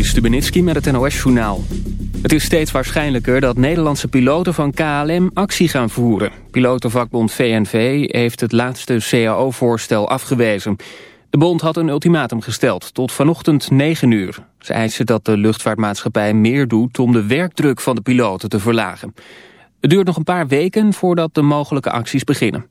Stubenitski met het NOS-journaal. Het is steeds waarschijnlijker dat Nederlandse piloten van KLM actie gaan voeren. Pilotenvakbond VNV heeft het laatste CAO-voorstel afgewezen. De bond had een ultimatum gesteld, tot vanochtend 9 uur. Ze eisen dat de luchtvaartmaatschappij meer doet om de werkdruk van de piloten te verlagen. Het duurt nog een paar weken voordat de mogelijke acties beginnen.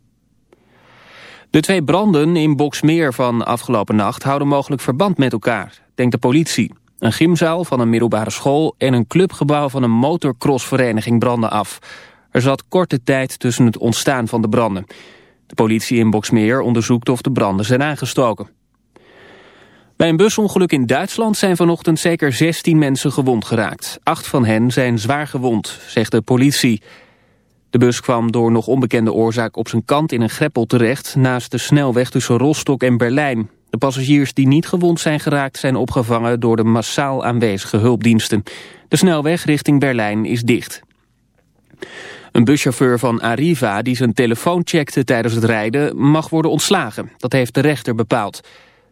De twee branden in Boksmeer van afgelopen nacht houden mogelijk verband met elkaar, denkt de politie. Een gymzaal van een middelbare school en een clubgebouw van een motocrossvereniging branden af. Er zat korte tijd tussen het ontstaan van de branden. De politie in Boksmeer onderzoekt of de branden zijn aangestoken. Bij een busongeluk in Duitsland zijn vanochtend zeker 16 mensen gewond geraakt. Acht van hen zijn zwaar gewond, zegt de politie. De bus kwam door nog onbekende oorzaak op zijn kant in een greppel terecht... naast de snelweg tussen Rostock en Berlijn. De passagiers die niet gewond zijn geraakt zijn opgevangen door de massaal aanwezige hulpdiensten. De snelweg richting Berlijn is dicht. Een buschauffeur van Arriva die zijn telefoon checkte tijdens het rijden mag worden ontslagen. Dat heeft de rechter bepaald.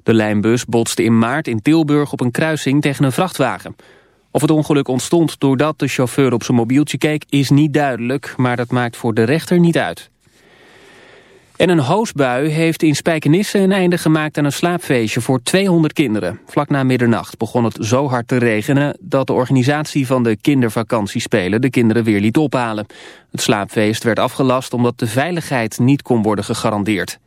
De lijnbus botste in maart in Tilburg op een kruising tegen een vrachtwagen. Of het ongeluk ontstond doordat de chauffeur op zijn mobieltje keek is niet duidelijk, maar dat maakt voor de rechter niet uit. En een hoosbui heeft in Spijkenisse een einde gemaakt aan een slaapfeestje voor 200 kinderen. Vlak na middernacht begon het zo hard te regenen dat de organisatie van de kindervakantiespelen de kinderen weer liet ophalen. Het slaapfeest werd afgelast omdat de veiligheid niet kon worden gegarandeerd.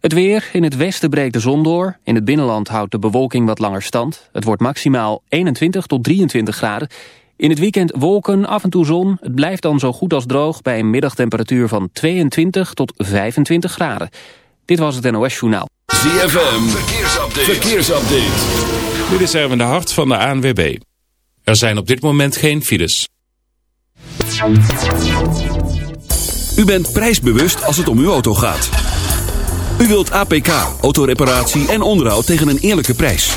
Het weer, in het westen breekt de zon door. In het binnenland houdt de bewolking wat langer stand. Het wordt maximaal 21 tot 23 graden. In het weekend wolken, af en toe zon. Het blijft dan zo goed als droog bij een middagtemperatuur van 22 tot 25 graden. Dit was het NOS Journaal. ZFM, verkeersupdate. verkeersupdate. Dit is Erwin de Hart van de ANWB. Er zijn op dit moment geen files. U bent prijsbewust als het om uw auto gaat. U wilt APK, autoreparatie en onderhoud tegen een eerlijke prijs.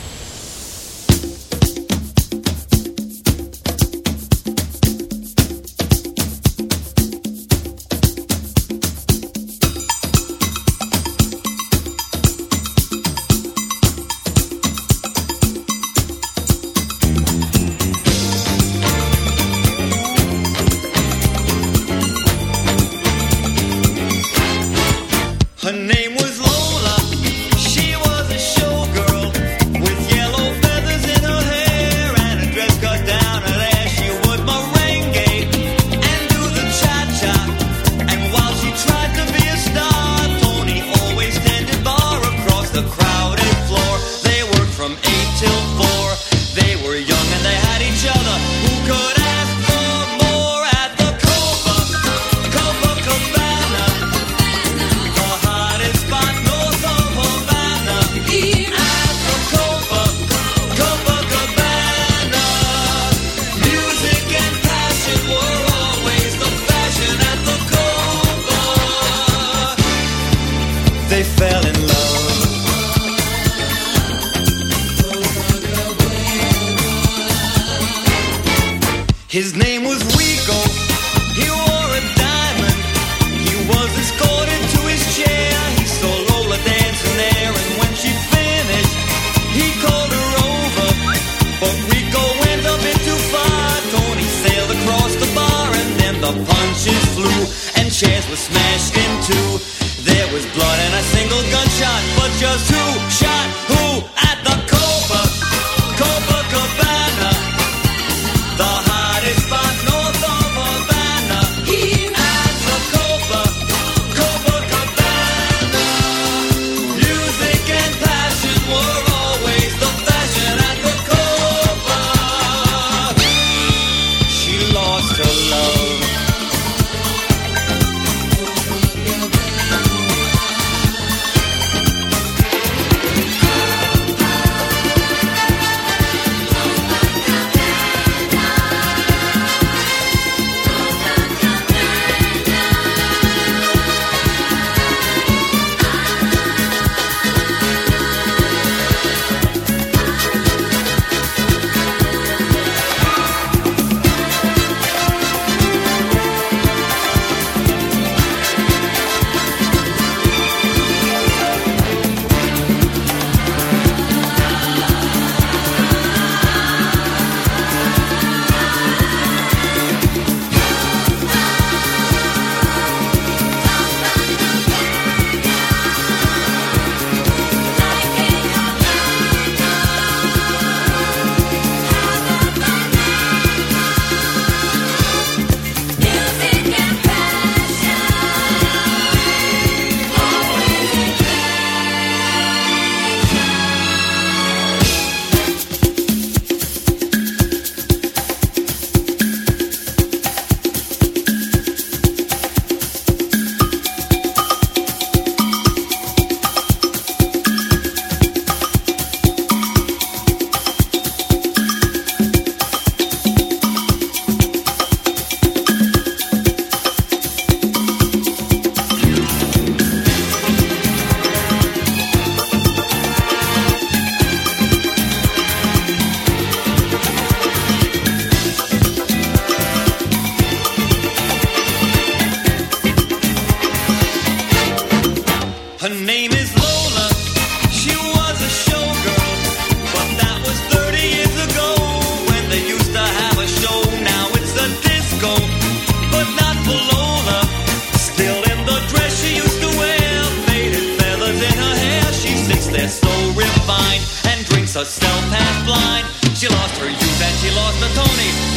She lost her youth and she lost the Tony.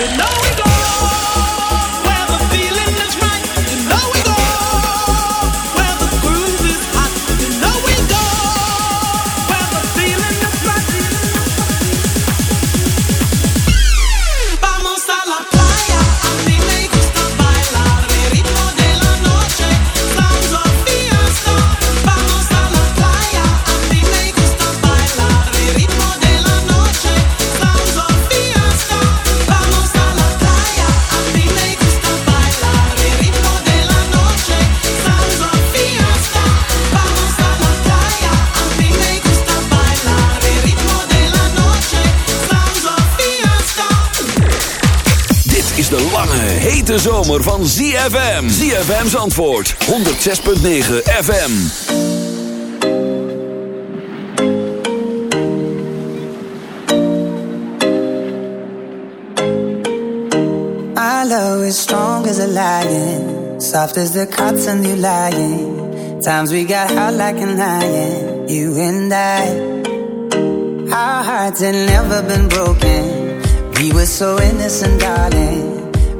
you know zomer van ZFM. ZFM's antwoord. 106.9 FM. I love is strong as a lion. Soft as the cotton you lying. Times we got hot like a lion You and I. Our hearts had never been broken. We were so innocent, darling.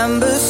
December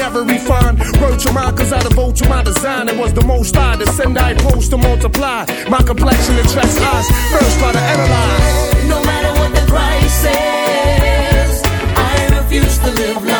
never refine. Word your mind, cause I devote to my design. It was the most I to send I post to multiply. My complexion attracts eyes. First try to analyze. No matter what the price is, I refuse to live like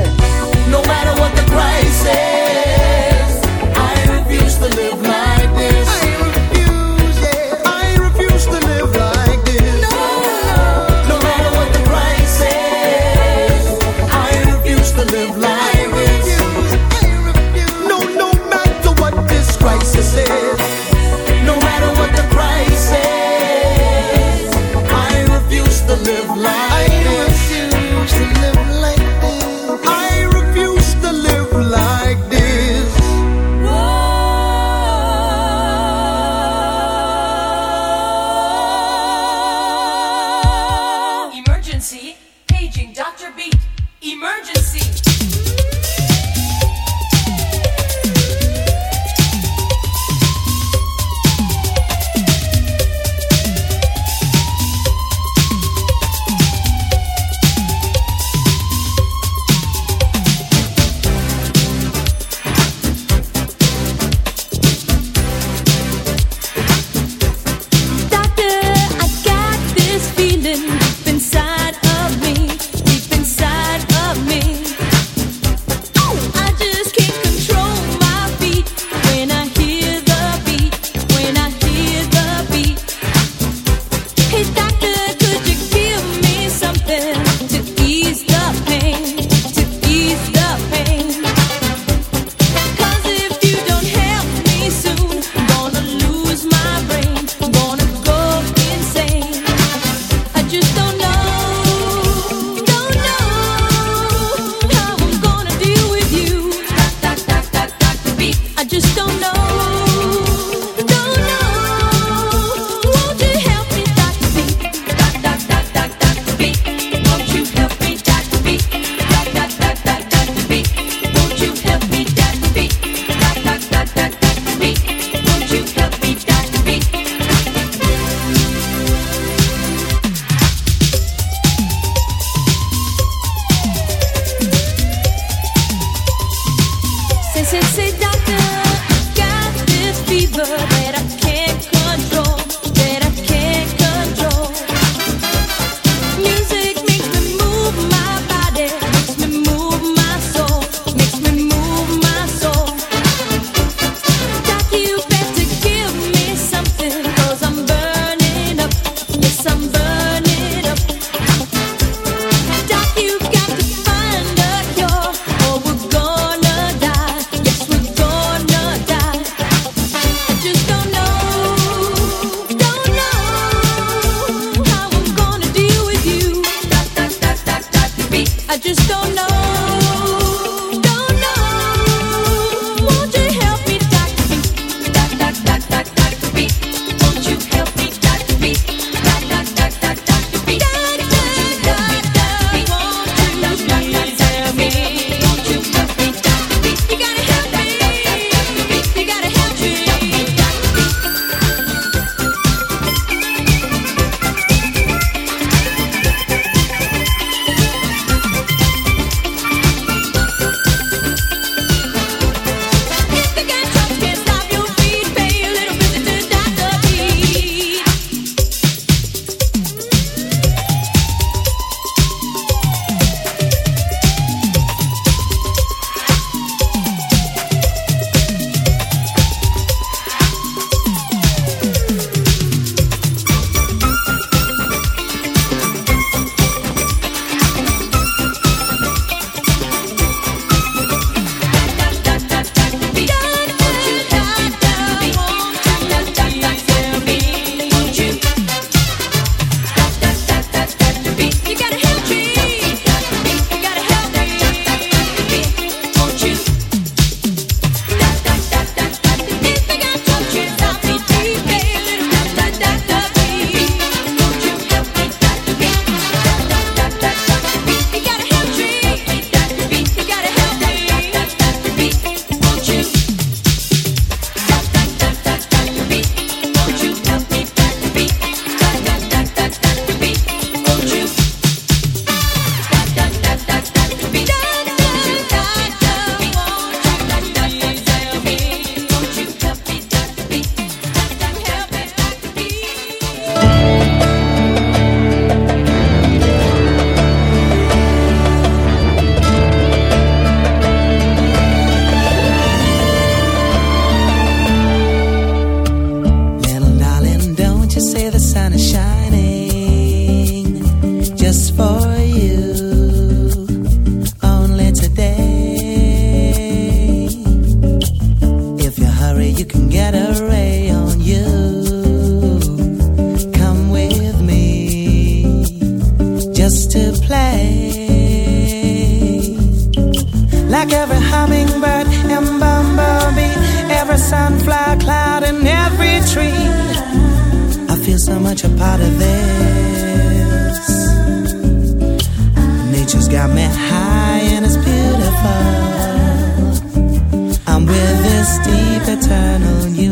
No matter what the price is, I refuse to live like the sun is shining. A part of this. Nature's got me high and it's beautiful. I'm with this deep eternal you.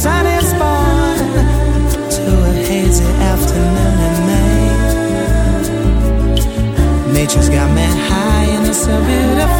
sun is born to a hazy afternoon in May. Nature's got me high and it's so beautiful.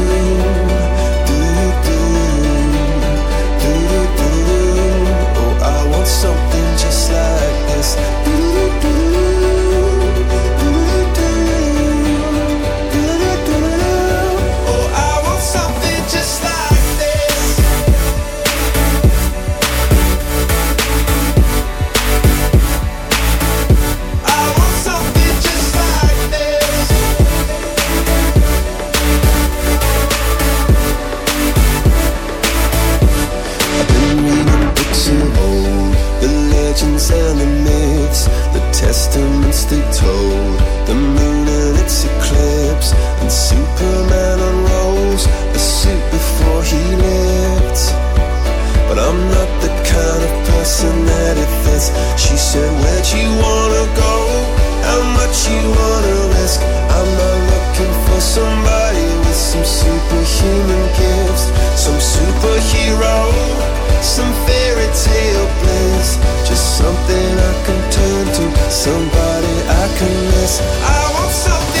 I want something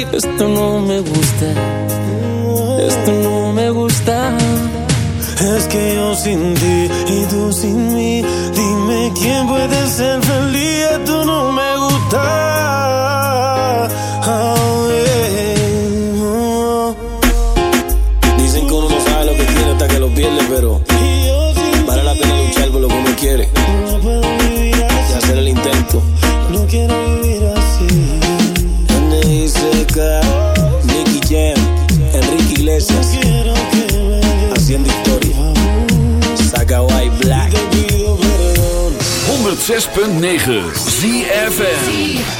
Esto no me gusta 106.9 ZFN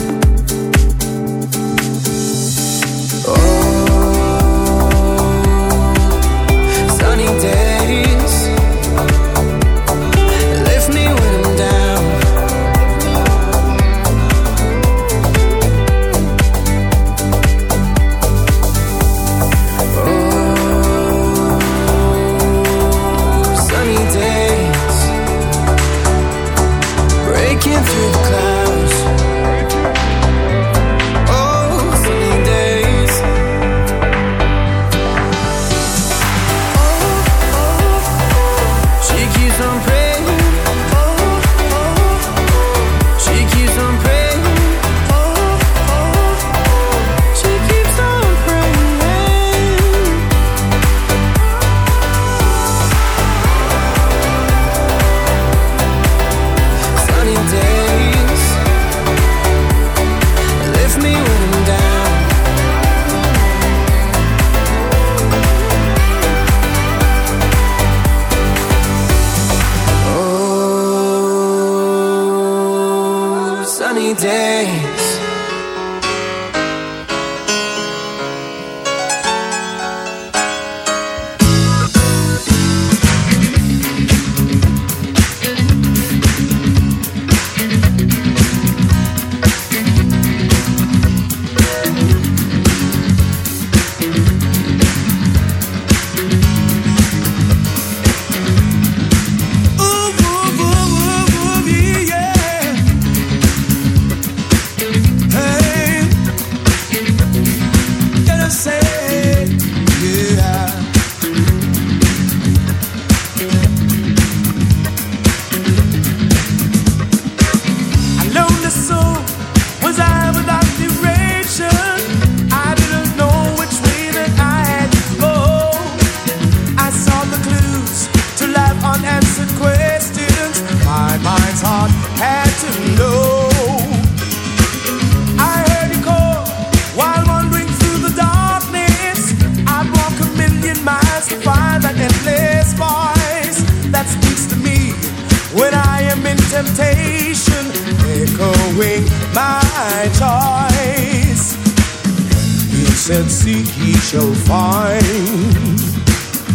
seek shall find.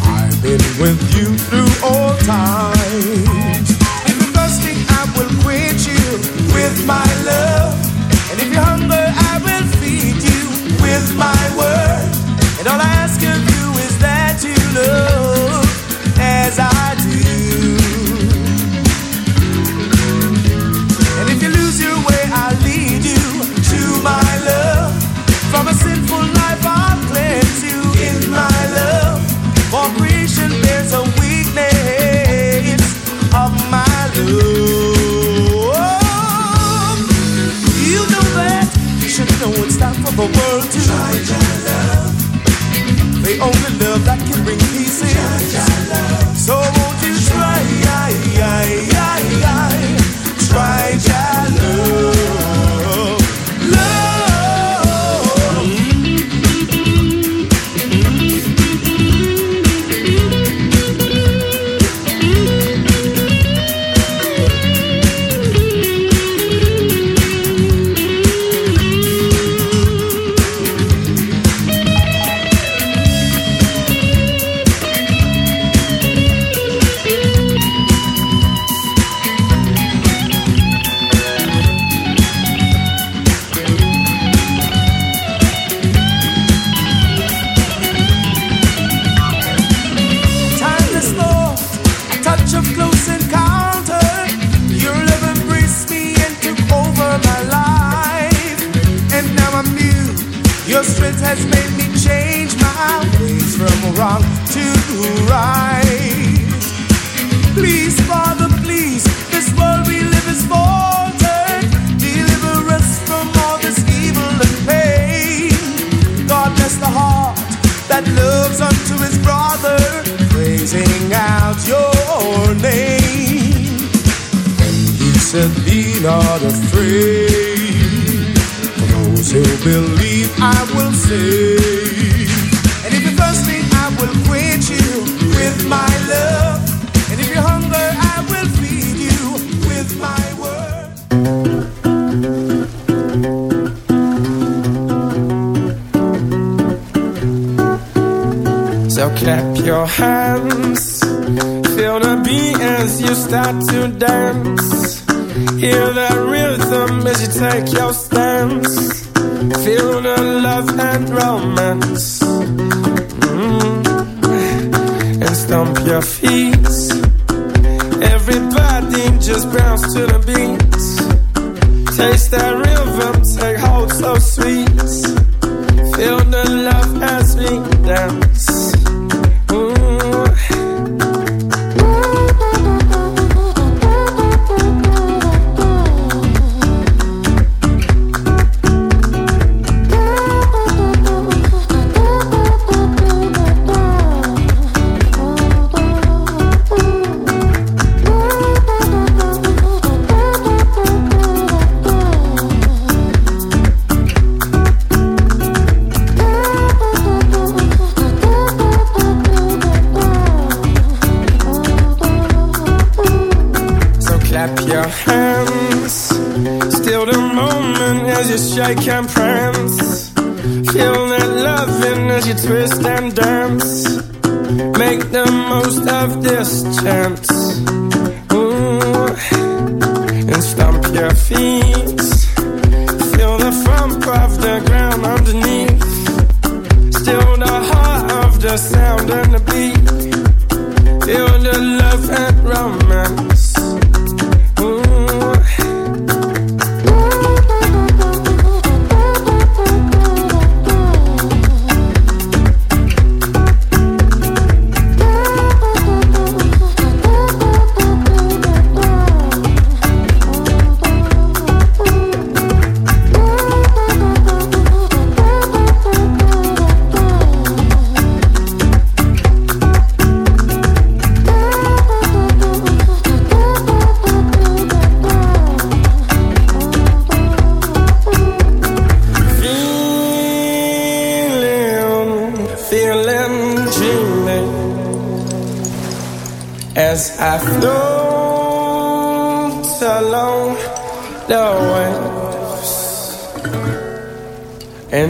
I've been with you through all time.